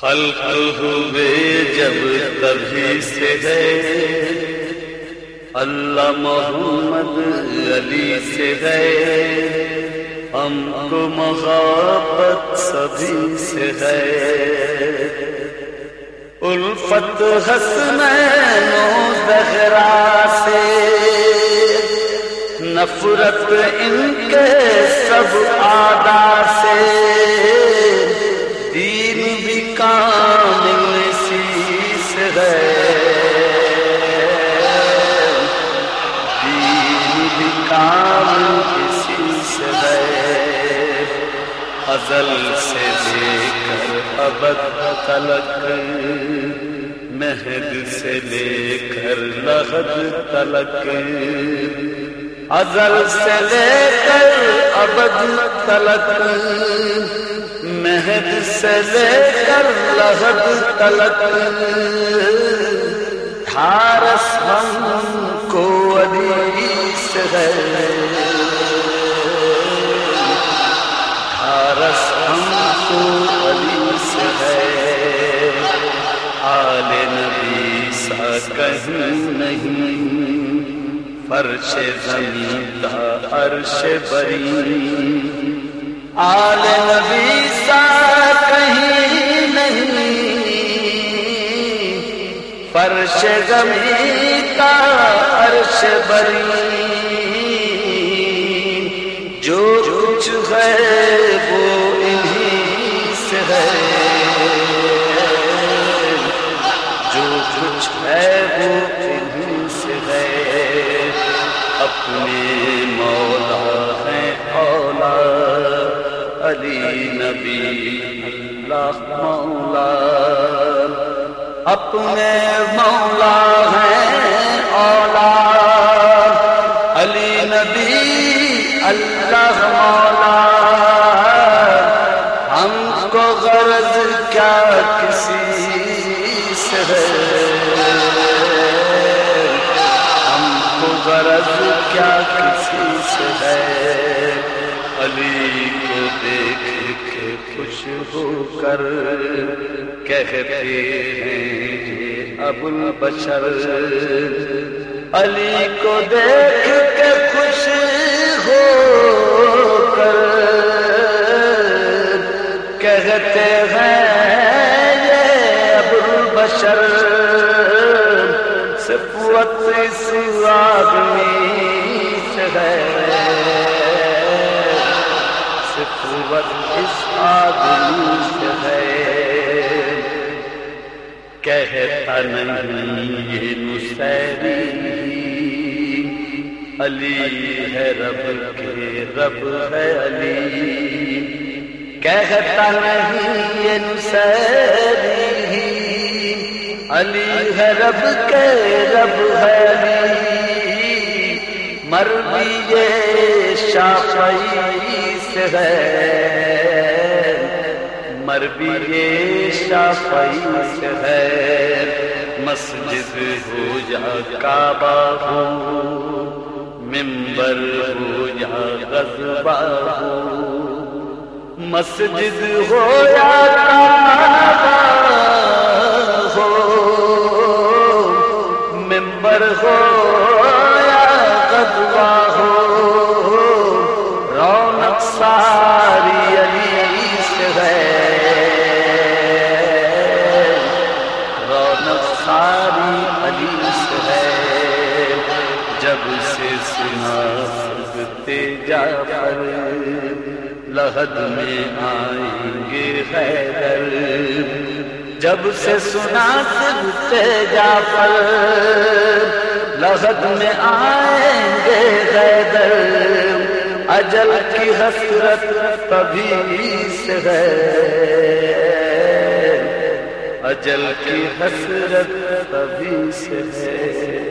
خلق ہوئے جب تبھی سے گئے اللہ محمد علی سے گئے ہم کو محبت سبھی سے گئے الفت حسنین و دہرا سے۔ نفرت ان کے ازل سے لے کر ابد تلک، مہد سے لے کر لحد تلک۔ ازل سے لے کر ابد تلک، مہد سے لے کر لحد تلک۔ ٹھارس ہم کو علی سے ہے۔ نبی سا کہیں نہیں فرش زمین کا عرش بری آل نبی سا کہیں نہیں فرش زمین کا عرش بری جو کچھ ہے وہ انہیں سے ہے۔ ہے وہ سے ہے اپنے مولا ہے اولا۔ علی نبی اللہ مولا اپنے مولا ہے اولا۔ علی نبی، اللہ مولا۔ غرض کیا کسی سے ہے؟ علی کو دیکھ کے خوش ہو کر کہتے ہیں ابو البشر۔ علی کو دیکھ کے خوش ہو کر کہتے صفوت اس آدمی سے ہے۔ کہتا نہیں یہ نسیری علی ہے رب کے رب ہے علی۔ کہتا نہیں یہ نسیری علی ہے رب کے رب ہے مر بھی یہ شافعی سے ہے مر بھی یہ شافعی سے ہے مسجد ہو جا کعبہ ہو، ممبر ہو جا غزبہ ہو۔ مسجد ہو یا کعبہ ہو، ممبر ہو پر لہد میں آئیں گے حیدر جب سے سنا سکتے جا پر لہد میں آئیں گے حیدر اجل کی حسرت کبھی سے ہے۔ اجل کی حسرت کبھی سے ہے۔